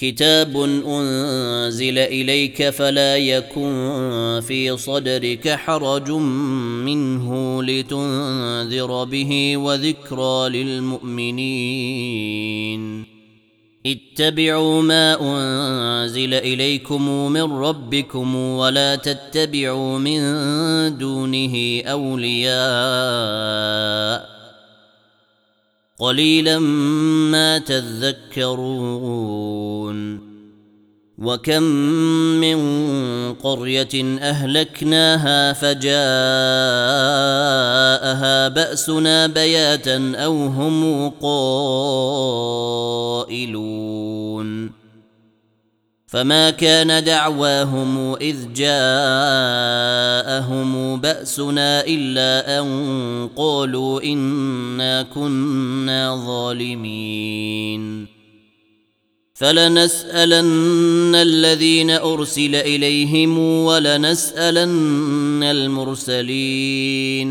كتاب أنزل إليك فلا يكن في صدرك حرج منه لتنذر به وذكرى للمؤمنين. اتبعوا ما أنزل إليكم من ربكم ولا تتبعوا من دونه أولياء. قليلا ما تذكرون وكم من قرية أهلكناها فجاءها بأسنا بياتا أو هم قائلون فما كان دعواهم اذ جاءهم باسنا الا ان قالوا انا كنا ظالمين فلنسالن الذين ارسل اليهم ولنسالن المرسلين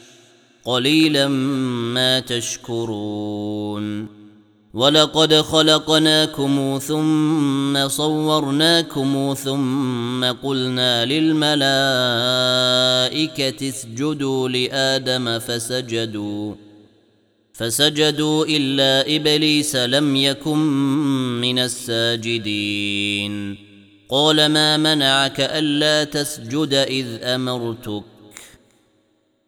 قليلا ما تشكرون. ولقد خلقناكم ثم صورناكم ثم قلنا للملائكة اسجدوا لآدم فسجدوا. فسجدوا إلا إبليس لم يكن من الساجدين. قال ما منعك ألا تسجد إذ أمرتك؟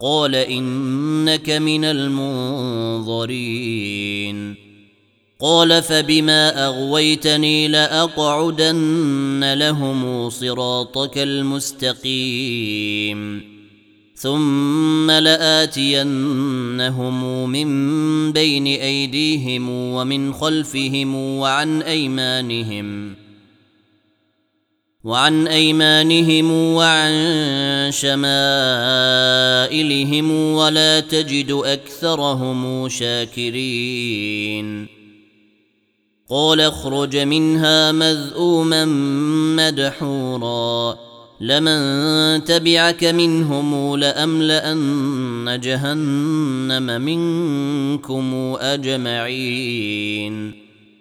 قال إنك من المنظرين. قال فبما أغويتني لأقعدن لهم صراطك المستقيم. ثم لآتينهم من بين أيديهم ومن خلفهم وعن أيمانهم وعن أيمانهم وعن شمائلهم ولا تجد أكثرهم شاكرين. قال اخرج منها مذءوما مدحورا. لمن تبعك منهم لأملأن جهنم منكم أجمعين.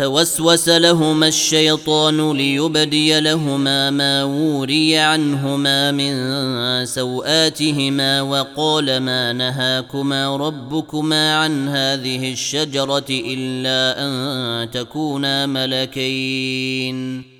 فوسوس لهما الشيطان ليبدي لهما ما وري عنهما من سوآتهما وقال ما نهاكما ربكما عن هذه الشجرة إلا أن تكونا ملكين.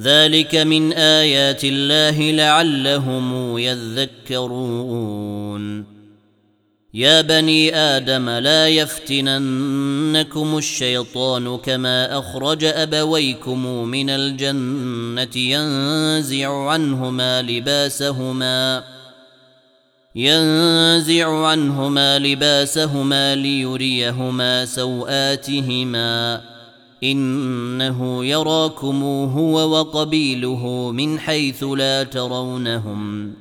ذلك من آيات الله لعلهم يذكرون. يا بني آدم لا يفتننكم الشيطان كما أخرج أبويكم من الجنة ينزع عنهما لباسهما ينزع عنهما لباسهما ليريهما سوآتهما. إنه يراكم هو وقبيله من حيث لا ترونهم.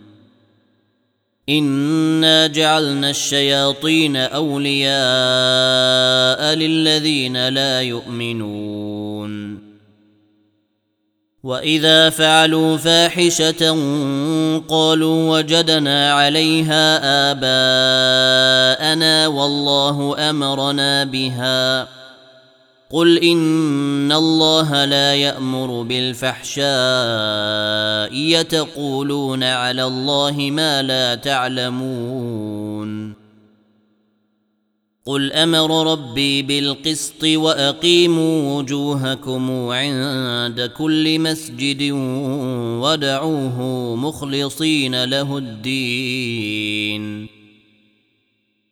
إنا جعلنا الشياطين أولياء للذين لا يؤمنون. وإذا فعلوا فاحشة قالوا وجدنا عليها آباءنا والله أمرنا بها. قل ان الله لا يامر بالفحشاء يتقولون على الله ما لا تعلمون قل أمر ربي بالقسط واقيموا وجوهكم عند كل مسجد ودعوه مخلصين له الدين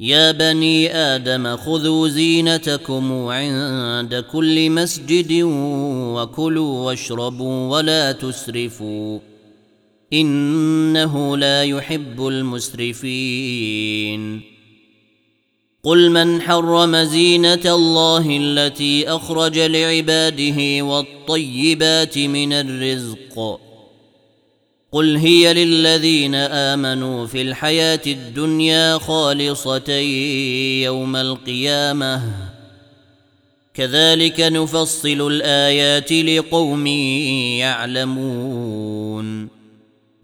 يا بني آدم خذوا زينتكم عند كل مسجد وكلوا واشربوا ولا تسرفوا انه لا يحب المسرفين. قل من حرم زينه الله التي اخرج لعباده والطيبات من الرزق قل هي للذين امنوا في الحياة الدنيا خالصه يوم القيامه كذلك نفصل الايات لقوم يعلمون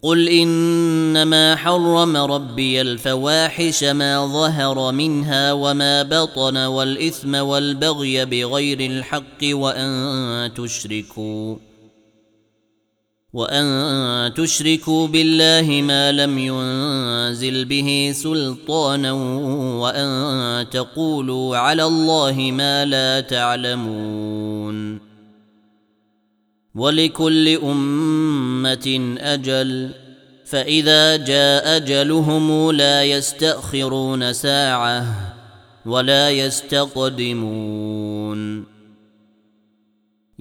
قل انما حرم ربي الفواحش ما ظهر منها وما بطن والاثم والبغي بغير الحق وان تشركوا وأن تشركوا بالله ما لم ينزل به سلطانا وأن تقولوا على الله ما لا تعلمون. ولكل أمة أجل فإذا جاء أجلهم لا يستأخرون ساعة ولا يستقدمون.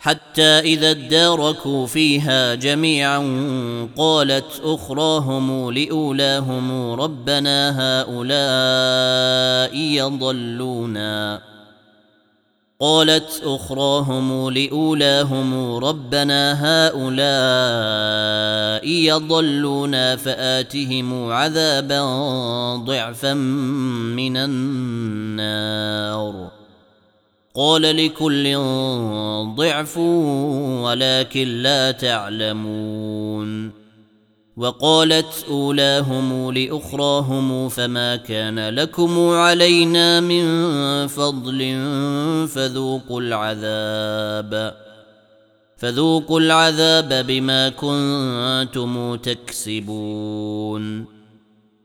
حتى إذا اداركوا فيها جميعا قالت أخراهم لأولاهم ربنا هؤلاء يضلونا. قالت أخراهم لأولاهم ربنا هؤلاء يضلونا فآتهم عذابا ضعفا من النار. قال لكل ضعف ولكن لا تعلمون. وقالت أولاهم لأخراهم فما كان لكم علينا من فضل فذوقوا العذاب. فذوقوا العذاب بما كنتم تكسبون.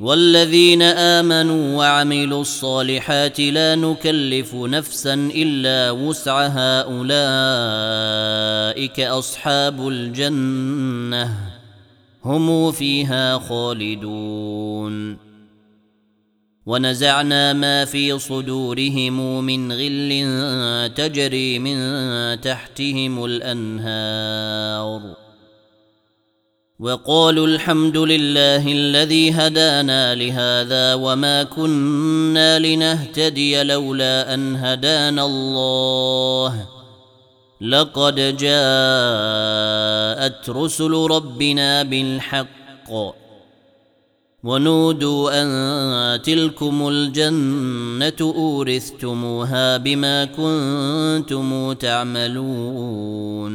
والذين آمنوا وعملوا الصالحات لا نكلف نفسا إلا وسعها أولئك أصحاب الجنة هم فيها خالدون. ونزعنا ما في صدورهم من غل تجري من تحتهم الأنهار. وقالوا الحمد لله الذي هدانا لهذا وما كنا لنهتدي لولا أن هدانا الله. لقد جاءت رسل ربنا بالحق ونودوا أن تلكم الجنة أورثتموها بما كنتم تعملون.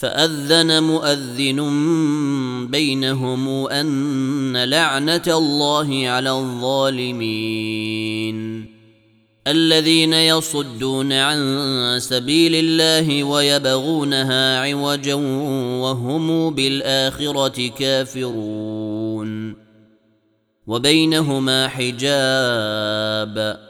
فأذن مؤذن بينهم أن لعنة الله على الظالمين. الذين يصدون عن سبيل الله ويبغونها عوجا وهم بالآخرة كافرون. وبينهما حجاب.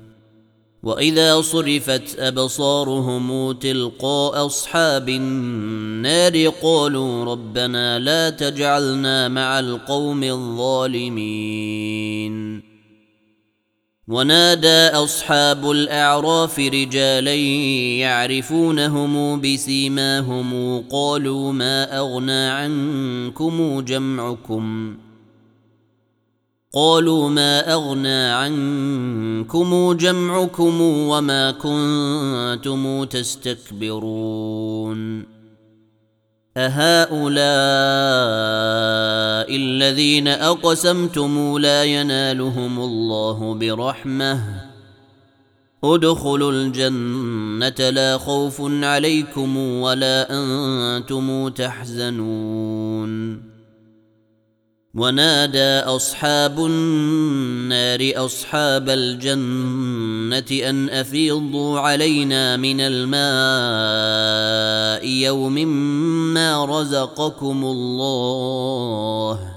وإذا صرفت أبصارهم تلقاء أصحاب النار قالوا ربنا لا تجعلنا مع القوم الظالمين. ونادى أصحاب الأعراف رجالا يعرفونهم بسيماهم قالوا ما أغنى عنكم جمعكم؟ قالوا ما أغنى عنكم جمعكم وما كنتم تستكبرون. أهؤلاء الذين أقسمتم لا ينالهم الله برحمة. ادخلوا الجنة لا خوف عليكم ولا أنتم تحزنون. ونادى أصحاب النار أصحاب الجنة أن أفيضوا علينا من الماء يوم ما رزقكم الله.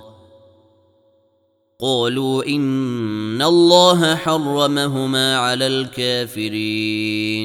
قالوا إن الله حرمهما على الكافرين.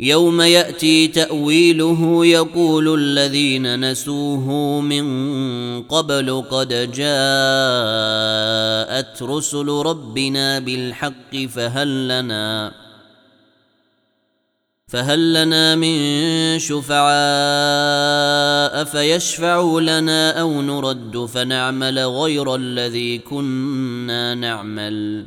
يوم يأتي تأويله يقول الذين نسوه من قبل قد جاءت رسل ربنا بالحق فهل لنا فهل لنا من شفعاء فيشفعوا لنا أو نرد فنعمل غير الذي كنا نعمل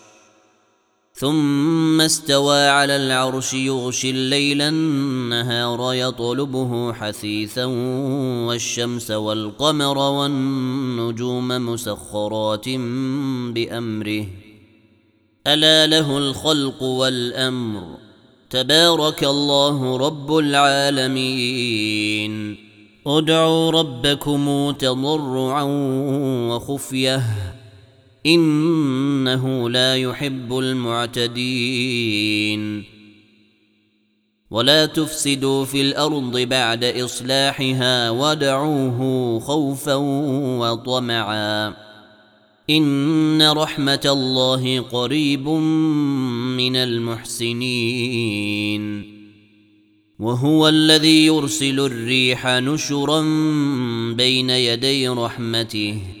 ثم استوى على العرش يغشي الليل النهار يطلبه حثيثا والشمس والقمر والنجوم مسخرات بأمره. ألا له الخلق والأمر. تبارك الله رب العالمين. ادعوا ربكم تضرعا وخفية. إنه لا يحب المعتدين. ولا تفسدوا في الأرض بعد إصلاحها ودعوه خوفا وطمعا. إن رحمة الله قريب من المحسنين. وهو الذي يرسل الريح نشرا بين يدي رحمته.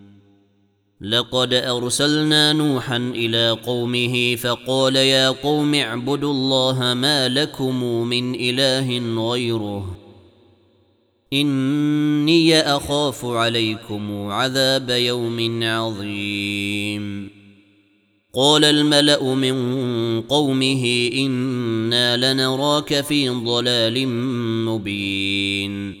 لقد أرسلنا نوحا إلى قومه فقال يا قوم اعبدوا الله ما لكم من إله غيره. إني أخاف عليكم عذاب يوم عظيم. قال الملأ من قومه إنا لنراك في ضلال مبين.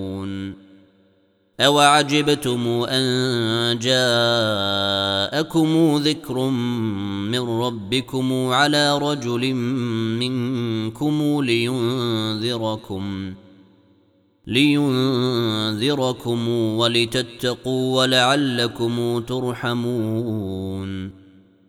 اوعجبتم ان جاءكم ذكر من ربكم على رجل منكم لينذركم لينذركم ولتتقوا ولعلكم ترحمون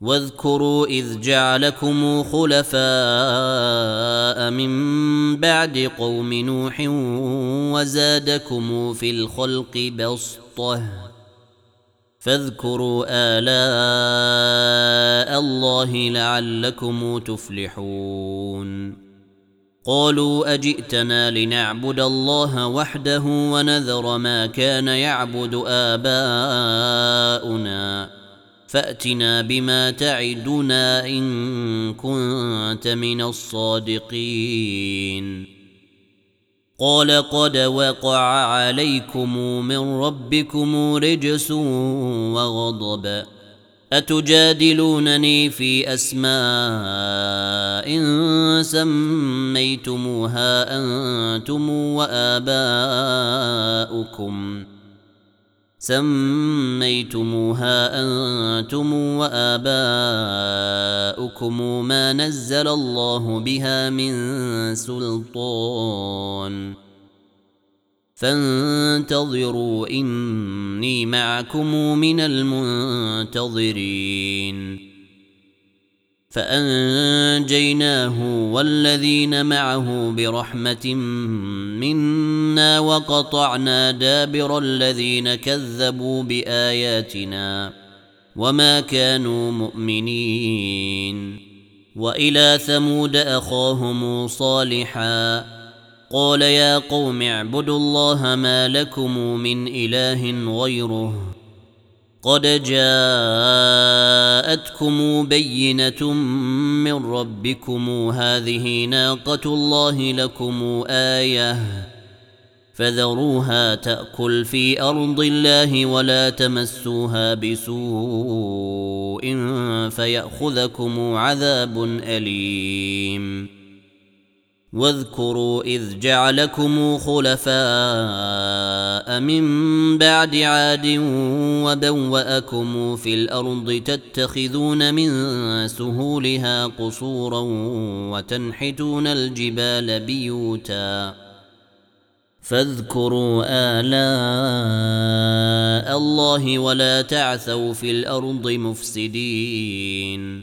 واذكروا إذ جعلكم خلفاء من بعد قوم نوح وزادكم في الخلق بسطة. فاذكروا آلاء الله لعلكم تفلحون. قالوا أجئتنا لنعبد الله وحده ونذر ما كان يعبد آباؤنا. فأتنا بما تعدنا إن كنت من الصادقين. قال قد وقع عليكم من ربكم رجس وغضب. أتجادلونني في أسماء سميتموها أنتم وآباؤكم. سميتموها أنتم وآباؤكم ما نزل الله بها من سلطان. فانتظروا إني معكم من المنتظرين. فأنجيناه والذين معه برحمة منا وقطعنا دابر الذين كذبوا بآياتنا وما كانوا مؤمنين وإلى ثمود أخاهم صالحا قال يا قوم اعبدوا الله ما لكم من إله غيره قد جاءتكم بينة من ربكم. هذه ناقة الله لكم آية. فذروها تأكل في أرض الله ولا تمسوها بسوء فيأخذكم عذاب أليم. واذكروا إذ جعلكم خلفاء من بعد عاد وبوأكم في الأرض تتخذون من سهولها قصورا وتنحتون الجبال بيوتا فاذكروا آلاء الله ولا تعثوا في الأرض مفسدين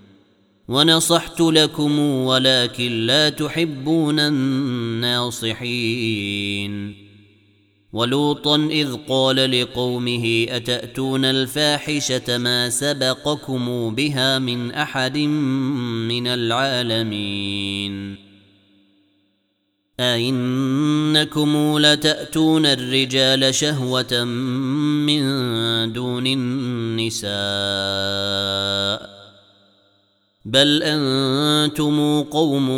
ونصحت لكم ولكن لا تحبون الناصحين. ولوطا إذ قال لقومه أتأتون الفاحشة ما سبقكم بها من أحد من العالمين؟ أئنكم لتأتون الرجال شهوة من دون النساء؟ بل أنتم قوم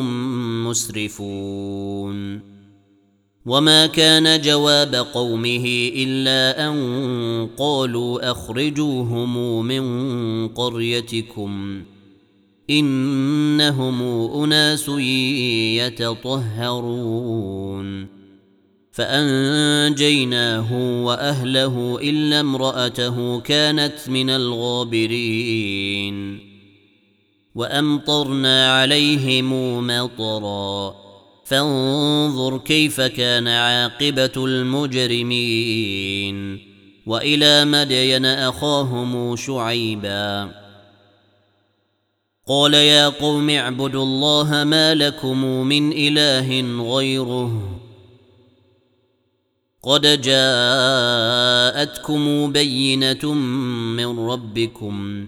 مسرفون. وما كان جواب قومه إلا أن قالوا أخرجوهم من قريتكم إنهم أناس يتطهرون. فأنجيناه وأهله إلا امرأته كانت من الغابرين. وأمطرنا عليهم مطرا. فانظر كيف كان عاقبة المجرمين. وإلى مدين أخاهم شعيبا. قال يا قوم اعبدوا الله ما لكم من إله غيره. قد جاءتكم بينة من ربكم.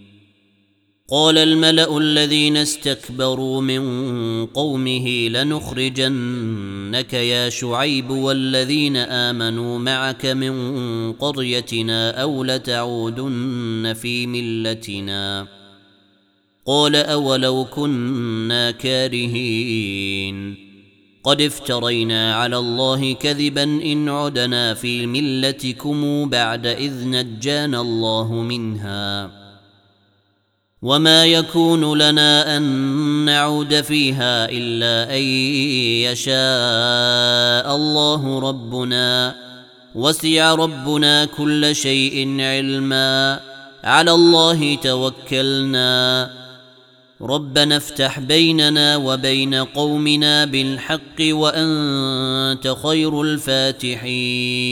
قال الملأ الذين استكبروا من قومه لنخرجنك يا شعيب والذين آمنوا معك من قريتنا أو لتعودن في ملتنا. قال أولو كنا كارهين. قد افترينا على الله كذبا إن عدنا في ملتكم بعد إذ نجانا الله منها. وما يكون لنا ان نعود فيها الا ان يشاء الله ربنا وسع ربنا كل شيء علما على الله توكلنا ربنا افتح بيننا وبين قومنا بالحق وانت خير الفاتحين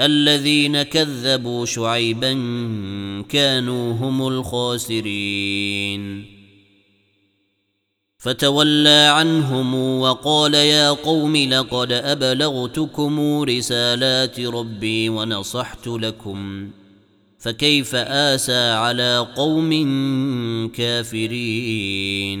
الذين كذبوا شعيبا كانوا هم الخاسرين. فتولى عنهم وقال يا قوم لقد أبلغتكم رسالات ربي ونصحت لكم فكيف آسى على قوم كافرين؟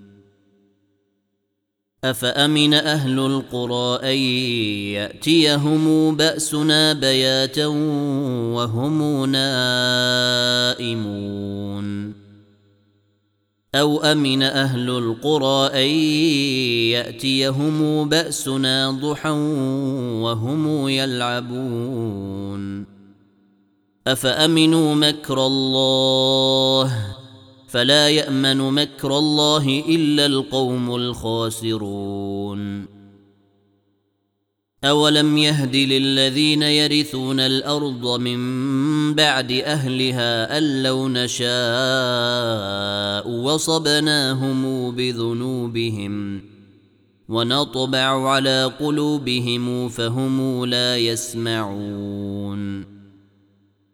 أفأمن أهل القرى أن يأتيهم بأسنا بياتا وهم نائمون؟ أو أمن أهل القرى أن يأتيهم بأسنا ضحى وهم يلعبون؟ أفأمنوا مكر الله فلا يأمن مكر الله إلا القوم الخاسرون. أولم يهد للذين يرثون الأرض من بعد أهلها أن لو نشاء وصبناهم بذنوبهم ونطبع على قلوبهم فهم لا يسمعون.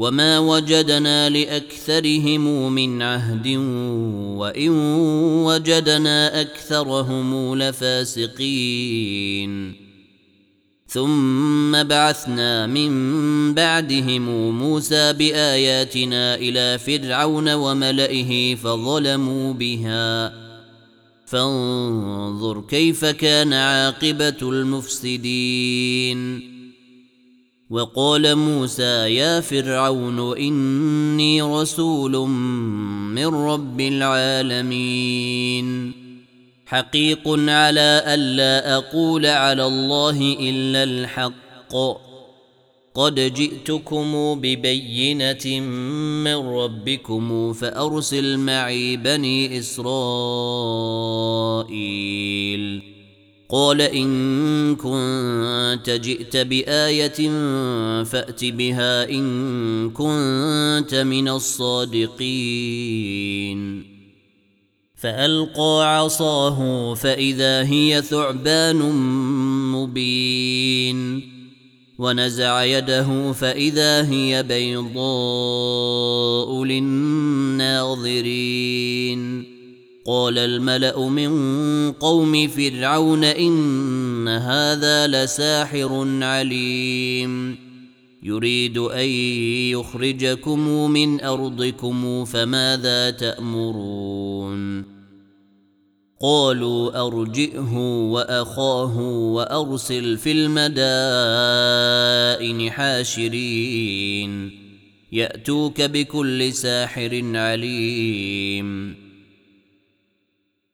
وما وجدنا لاكثرهم من عهد وان وجدنا اكثرهم لفاسقين ثم بعثنا من بعدهم موسى باياتنا إلى فرعون وملئه فظلموا بها فانظر كيف كان عاقبه المفسدين وقال موسى يا فرعون إني رسول من رب العالمين. حقيق على الا أقول على الله إلا الحق. قد جئتكم ببينة من ربكم فأرسل معي بني إسرائيل. قال إن كنت جئت بآية فأت بها إن كنت من الصادقين. فألقى عصاه فإذا هي ثعبان مبين. ونزع يده فإذا هي بيضاء للناظرين. قال الملأ من قوم فرعون إن هذا لساحر عليم. يريد أن يخرجكم من أرضكم فماذا تأمرون؟ قالوا أرجئه وأخاه وأرسل في المدائن حاشرين. يأتوك بكل ساحر عليم.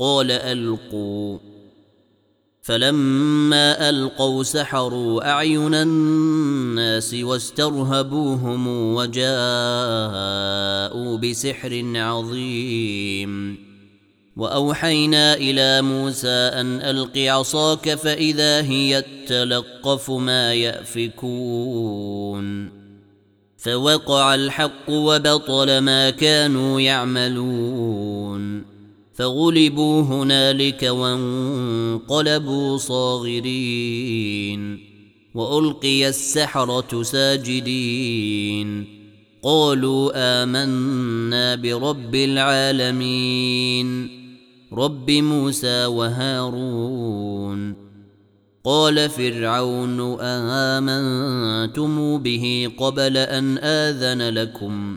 قال ألقوا. فلما ألقوا سحروا أعين الناس واسترهبوهم وجاءوا بسحر عظيم. وأوحينا إلى موسى أن ألق عصاك فإذا هي تلقف ما يأفكون. فوقع الحق وبطل ما كانوا يعملون. فغلبوا هنالك وانقلبوا صاغرين وألقي السحرة ساجدين قالوا آمنا برب العالمين رب موسى وهارون قال فرعون آمنتم به قبل أن آذن لكم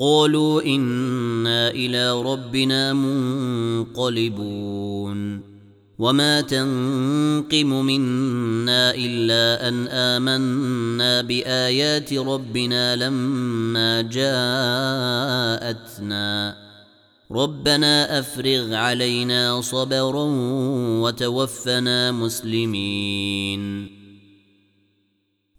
قالوا إنا إلى ربنا منقلبون. وما تنقم منا إلا أن آمنا بآيات ربنا لما جاءتنا. ربنا أفرغ علينا صبرا وتوفنا مسلمين.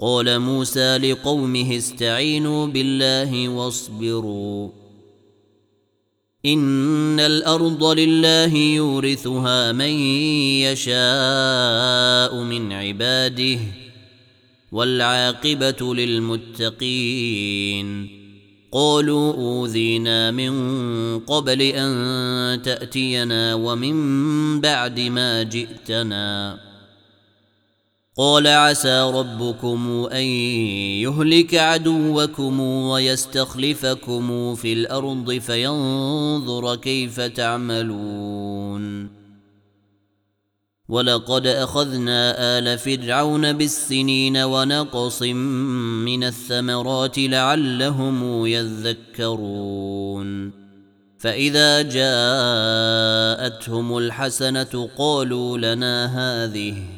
قال موسى لقومه استعينوا بالله واصبروا. إن الأرض لله يورثها من يشاء من عباده والعاقبة للمتقين. قالوا أوذينا من قبل أن تأتينا ومن بعد ما جئتنا. قال عسى ربكم أن يهلك عدوكم ويستخلفكم في الأرض فينظر كيف تعملون. ولقد أخذنا آل فرعون بالسنين ونقص من الثمرات لعلهم يذكرون. فإذا جاءتهم الحسنة قالوا لنا هذه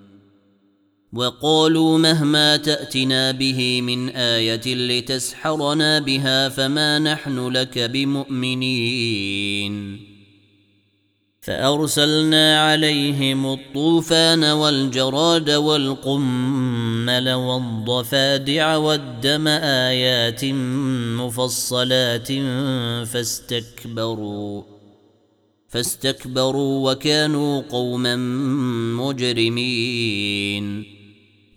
وقالوا مهما تأتنا به من آية لتسحرنا بها فما نحن لك بمؤمنين. فأرسلنا عليهم الطوفان والجراد والقمل والضفادع والدم آيات مفصلات فاستكبروا فاستكبروا وكانوا قوما مجرمين.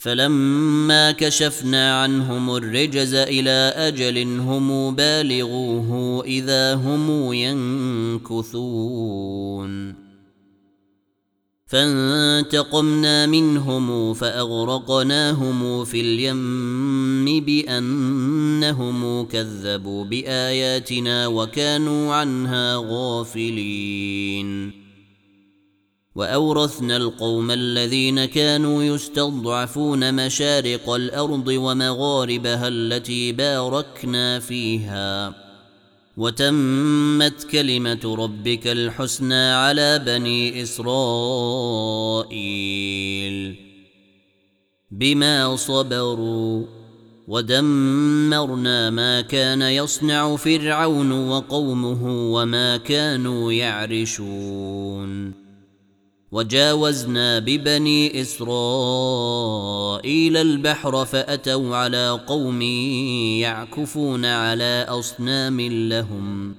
فلما كشفنا عنهم الرجز إلى أجل هم بالغوه إذا هم ينكثون. فانتقمنا منهم فأغرقناهم في اليم بأنهم كذبوا بآياتنا وكانوا عنها غافلين. وأورثنا القوم الذين كانوا يستضعفون مشارق الأرض ومغاربها التي باركنا فيها. وتمت كلمة ربك الحسنى على بني إسرائيل. بما صبروا ودمرنا ما كان يصنع فرعون وقومه وما كانوا يعرشون. وجاوزنا ببني إسرائيل البحر فأتوا على قوم يعكفون على أصنام لهم.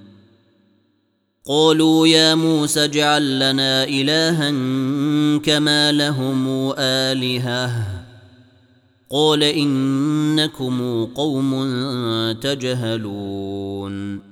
قالوا يا موسى اجعل لنا إلها كما لهم آلهة. قال إنكم قوم تجهلون.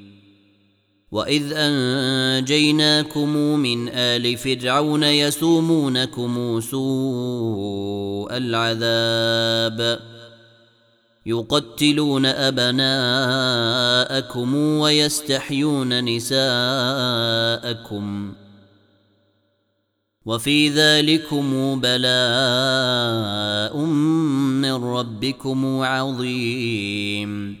واذ انجيناكم من ال فرعون يسومونكم سوء العذاب يقتلون ابناءكم ويستحيون نساءكم وفي ذلكم بلاء من ربكم عظيم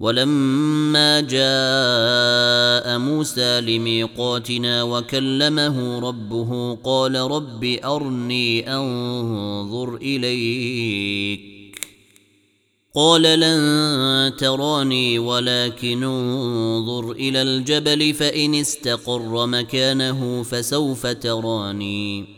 ولما جاء موسى لميقاتنا وكلمه ربه قال رب أرني أنظر إليك. قال لن تراني ولكن انظر إلى الجبل فإن استقر مكانه فسوف تراني.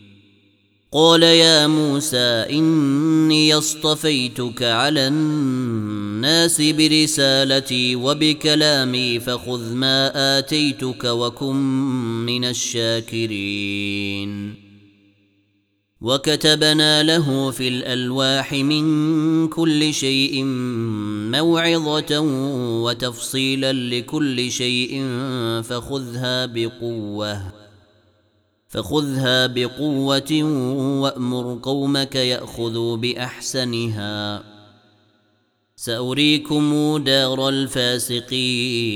قال يا موسى إني اصطفيتك على الناس برسالتي وبكلامي فخذ ما آتيتك وكن من الشاكرين. وكتبنا له في الألواح من كل شيء موعظة وتفصيلا لكل شيء فخذها بقوة. فخذها بقوة وأمر قومك يأخذوا بأحسنها. سأريكم دار الفاسقين.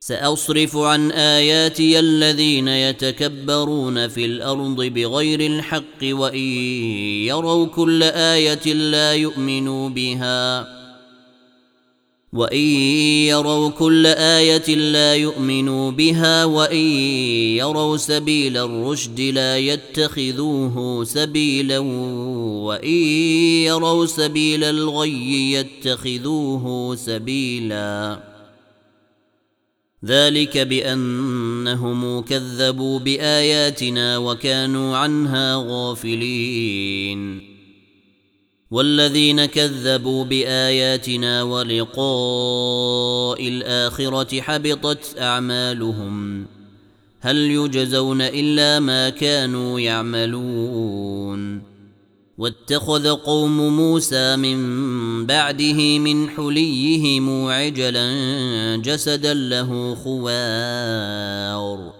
سأصرف عن آياتي الذين يتكبرون في الأرض بغير الحق وإن يروا كل آية لا يؤمنوا بها. وان يروا كل إيه لا يؤمنوا بها وان يروا سبيل الرشد لا يتخذوه سبيلا وان يروا سبيل الغي يتخذوه سبيلا ذلك بانهم كذبوا باياتنا وكانوا عنها غافلين والذين كذبوا بآياتنا ولقاء الآخرة حبطت أعمالهم. هل يجزون إلا ما كانوا يعملون. واتخذ قوم موسى من بعده من حليهم عجلا جسدا له خوار.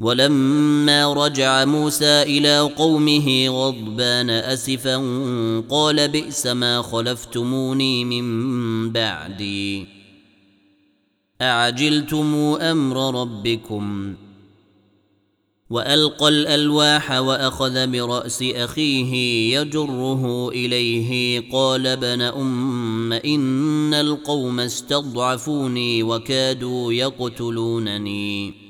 ولما رجع موسى إلى قومه غضبان أسفا قال بئس ما خلفتموني من بعدي. أعجلتم أمر ربكم؟ وألقى الألواح وأخذ برأس أخيه يجره إليه. قال ابن أم إن القوم استضعفوني وكادوا يقتلونني.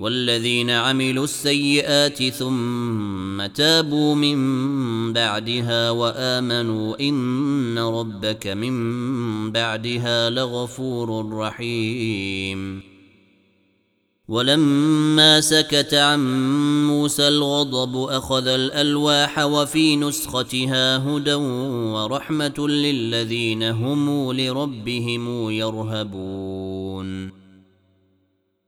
والذين عملوا السيئات ثم تابوا من بعدها وآمنوا إن ربك من بعدها لغفور رحيم. ولما سكت عن موسى الغضب أخذ الألواح وفي نسختها هدى ورحمة للذين هم لربهم يرهبون.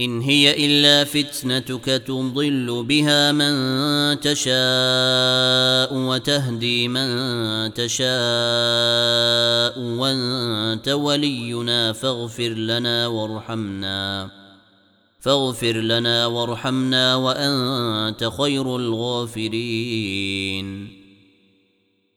إن هي إلا فتنتك تضل بها من تشاء وتهدي من تشاء وأنت ولينا فاغفر لنا وارحمنا. فاغفر لنا وارحمنا وأنت خير الغافرين.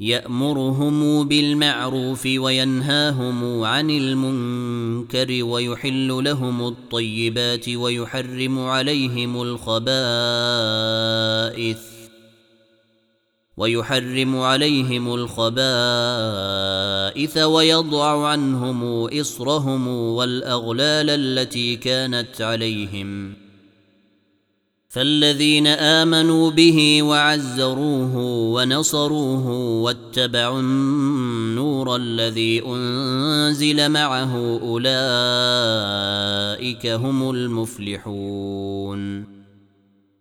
يأمرهم بالمعروف وينهاهم عن المنكر ويحل لهم الطيبات ويحرم عليهم الخبائث ويحرم عليهم الخبائث ويضع عنهم إصرهم والأغلال التي كانت عليهم فالذين آمنوا به وعزروه ونصروه واتبعوا النور الذي أنزل معه أولئك هم المفلحون.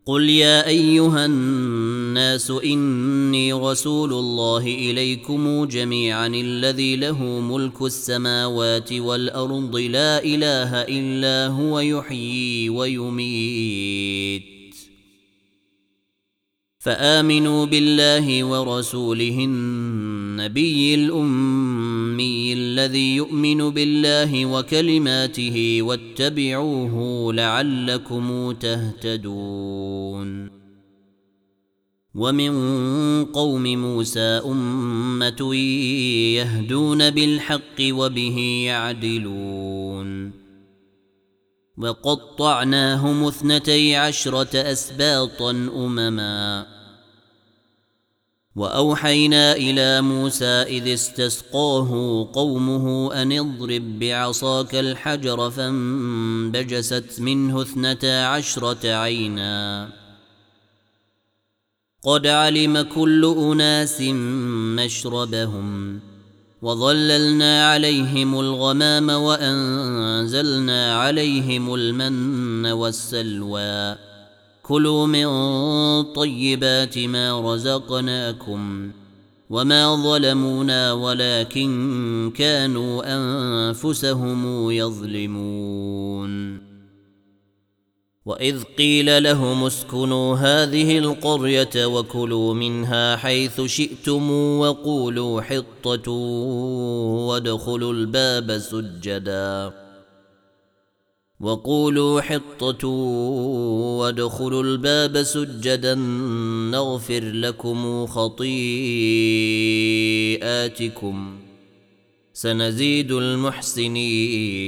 قل يا أيها الناس إني رسول الله إليكم جميعا الذي له ملك السماوات والأرض لا إله إلا هو يحيي ويميت. فآمنوا بالله ورسوله النبي الأمي الذي يؤمن بالله وكلماته واتبعوه لعلكم تهتدون. ومن قوم موسى أمة يهدون بالحق وبه يعدلون. وقطعناهم اثنتي عشرة أسباطا أمما. وأوحينا إلى موسى إذ استسقاه قومه أن اضرب بعصاك الحجر فانبجست منه اثنتا عشرة عينا. قد علم كل أناس مشربهم وظللنا عليهم الغمام وأنزلنا عليهم المن والسلوى. كلوا من طيبات ما رزقناكم وما ظلمونا ولكن كانوا أنفسهم يظلمون. وإذ قيل لهم اسكنوا هذه القرية وكلوا منها حيث شئتم وقولوا حطة وادخلوا الباب سجدا. وقولوا حطة وادخلوا الباب سجدا نغفر لكم خطيئاتكم. سنزيد المحسنين.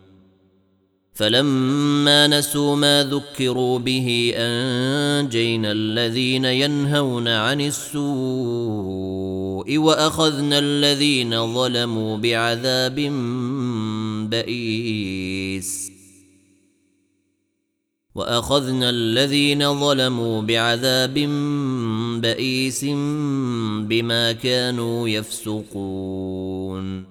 فلما نسوا ما ذكروا به أنجينا الذين ينهون عن السوء وأخذنا الذين ظلموا بعذاب بئيس. وأخذنا الذين ظلموا بعذاب بئيس بما كانوا يفسقون.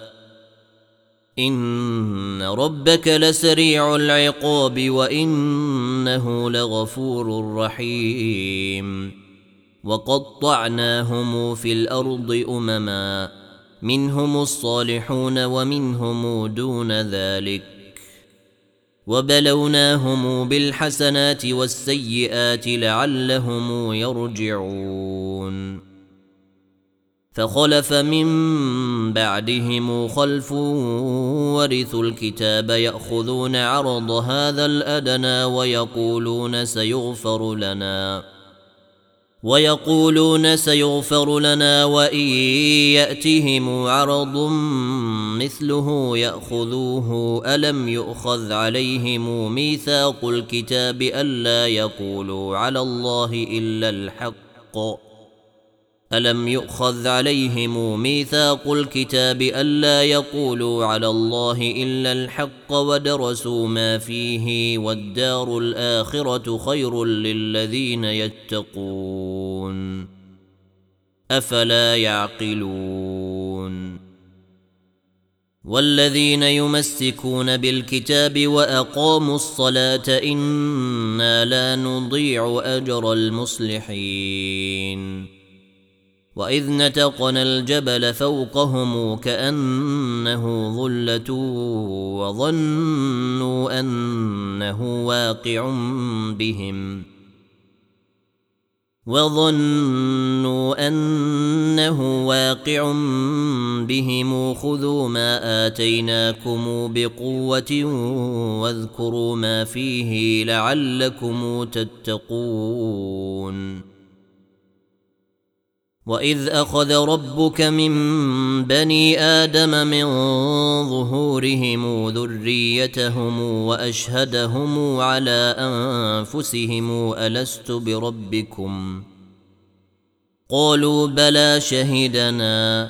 ان ربك لسريع العقاب وانه لغفور رحيم. وقطعناهم في الأرض امما منهم الصالحون ومنهم دون ذلك. وبلوناهم بالحسنات والسيئات لعلهم يرجعون. فخلف من بعدهم خلف ورثوا الكتاب يأخذون عرض هذا الأدنى ويقولون سيغفر لنا. ويقولون سيغفر لنا وإن يأتهم عرض مثله يأخذوه. ألم يؤخذ عليهم ميثاق الكتاب ألا يقولوا على الله إلا الحق؟ ألم يؤخذ عليهم ميثاق الكتاب ألا يقولوا على الله إلا الحق ودرسوا ما فيه والدار الآخرة خير للذين يتقون أفلا يعقلون والذين يمسكون بالكتاب وأقاموا الصلاة إنا لا نضيع أجر المصلحين واذ نتقنا الجبل فوقهم كانه ظله وظنوا انه واقع بهم وظنوا انه واقع بهم خذوا ما اتيناكم بقوه واذكروا ما فيه لعلكم تتقون واذ اخذ ربك من بني آدم من ظهورهم ذريتهم واشهدهم على انفسهم الست بربكم قالوا بلى شهدنا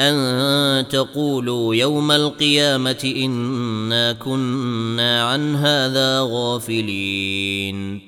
ان تقولوا يوم القيامه انا كنا عن هذا غافلين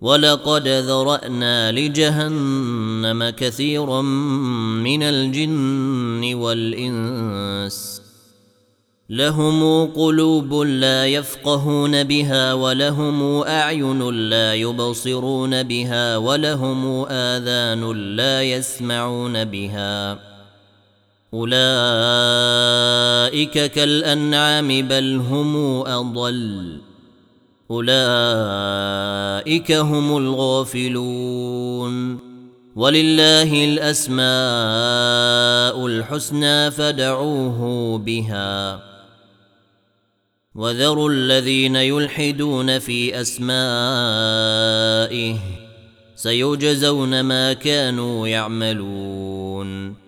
ولقد ذرانا لجهنم كثيرا من الجن والانس لهم قلوب لا يفقهون بها ولهم اعين لا يبصرون بها ولهم اذان لا يسمعون بها اولئك كالانعام بل هم اضل أولئك هم الغافلون. ولله الأسماء الحسنى فدعوه بها. وذروا الذين يلحدون في أسمائه سيجزون ما كانوا يعملون.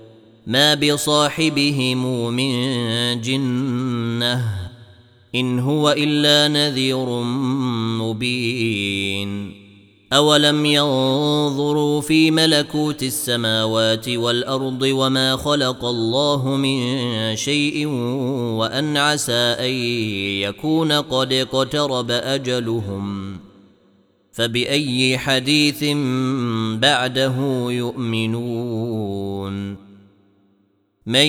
ما بصاحبهم من جنة إن هو إلا نذير مبين. أولم ينظروا في ملكوت السماوات والأرض وما خلق الله من شيء وأن عسى أن يكون قد اقترب أجلهم فبأي حديث بعده يؤمنون. من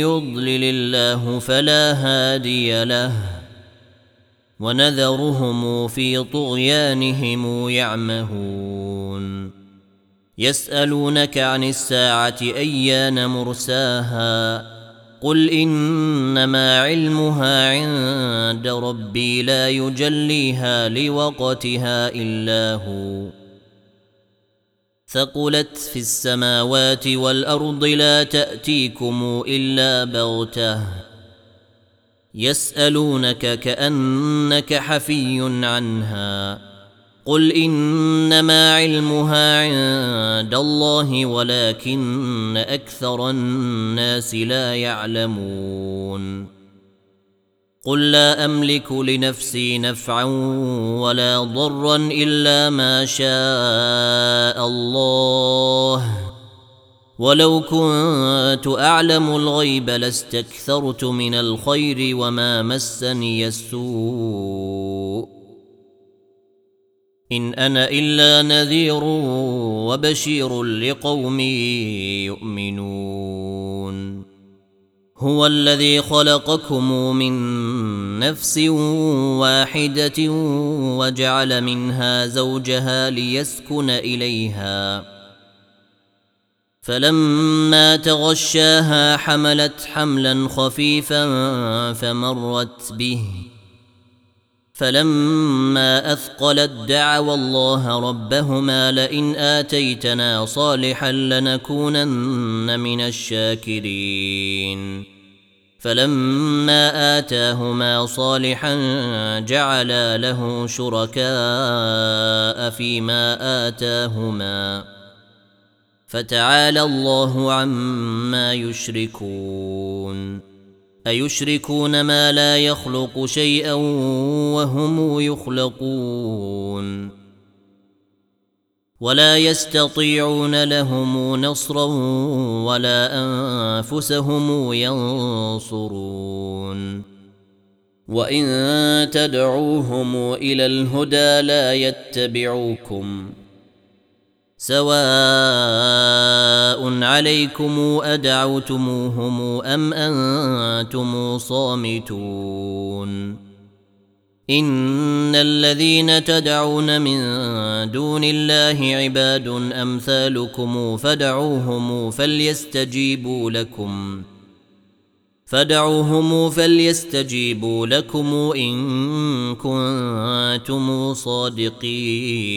يضلل الله فلا هادي له ونذرهم في طغيانهم يعمهون يسألونك عن الساعة أيان مرساها قل إنما علمها عند ربي لا يجليها لوقتها إلا هو ثقلت في السماوات والأرض لا تأتيكم إلا بغتة. يسألونك كأنك حفي عنها. قل إنما علمها عند الله ولكن أكثر الناس لا يعلمون. قل لا أملك لنفسي نفعا ولا ضرا إلا ما شاء الله. ولو كنت أعلم الغيب لاستكثرت من الخير وما مسني السوء. إن أنا إلا نذير وبشير لقوم يؤمنون. هو الذي خلقكم من نفس واحدة وجعل منها زوجها ليسكن إليها. فلما تغشاها حملت حملا خفيفا فمرت به. فلما أثقلت دعوا الله ربهما لئن آتيتنا صالحا لنكونن من الشاكرين. فلما آتاهما صالحا جعلا له شركاء فيما آتاهما. فتعالى الله عما يشركون. أيشركون ما لا يخلق شيئا وهم يخلقون ولا يستطيعون لهم نصرا ولا أنفسهم ينصرون وإن تدعوهم إلى الهدى لا يتبعوكم سواء عليكم أدعوتموهم أم أنتم صامتون. إن الذين تدعون من دون الله عباد أمثالكم فدعوهم فليستجيبوا لكم. فدعوهم فليستجيبوا لكم إن كنتم صادقين.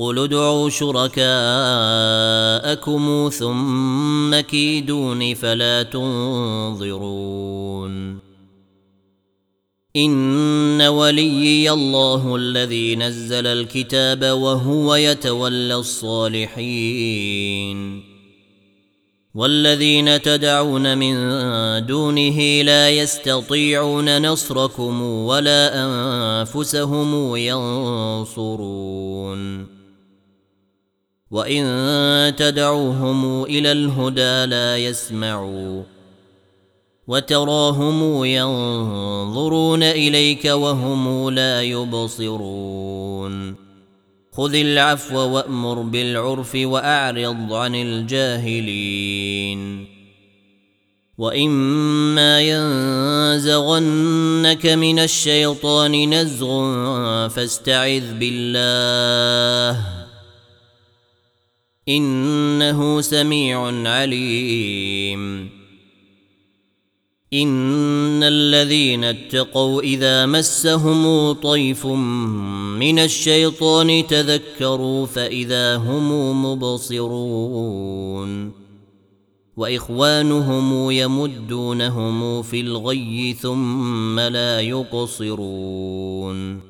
قل ادعوا شركاءكم ثم كيدون فلا تنظرون. ان وليي الله الذي نزل الكتاب وهو يتولى الصالحين. والذين تدعون من دونه لا يستطيعون نصركم ولا انفسهم ينصرون. وان تدعوهم إلى الهدى لا يسمعوا وتراهم ينظرون اليك وهم لا يبصرون خذ العفو وامر بالعرف واعرض عن الجاهلين واما ينزغنك من الشيطان نزغ فاستعذ بالله إنه سميع عليم. إن الذين اتقوا إذا مسهم طيف من الشيطان تذكروا فإذا هم مبصرون. وإخوانهم يمدونهم في الغي ثم لا يقصرون.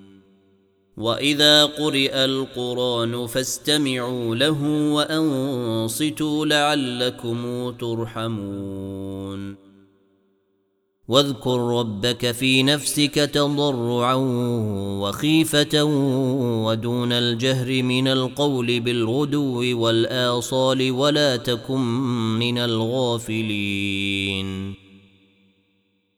واذا قرئ القران فاستمعوا له وانصتوا لعلكم ترحمون واذكر ربك في نفسك تضرعا وخيفه ودون الجهر من القول بالغدو والاصال ولا تكن من الغافلين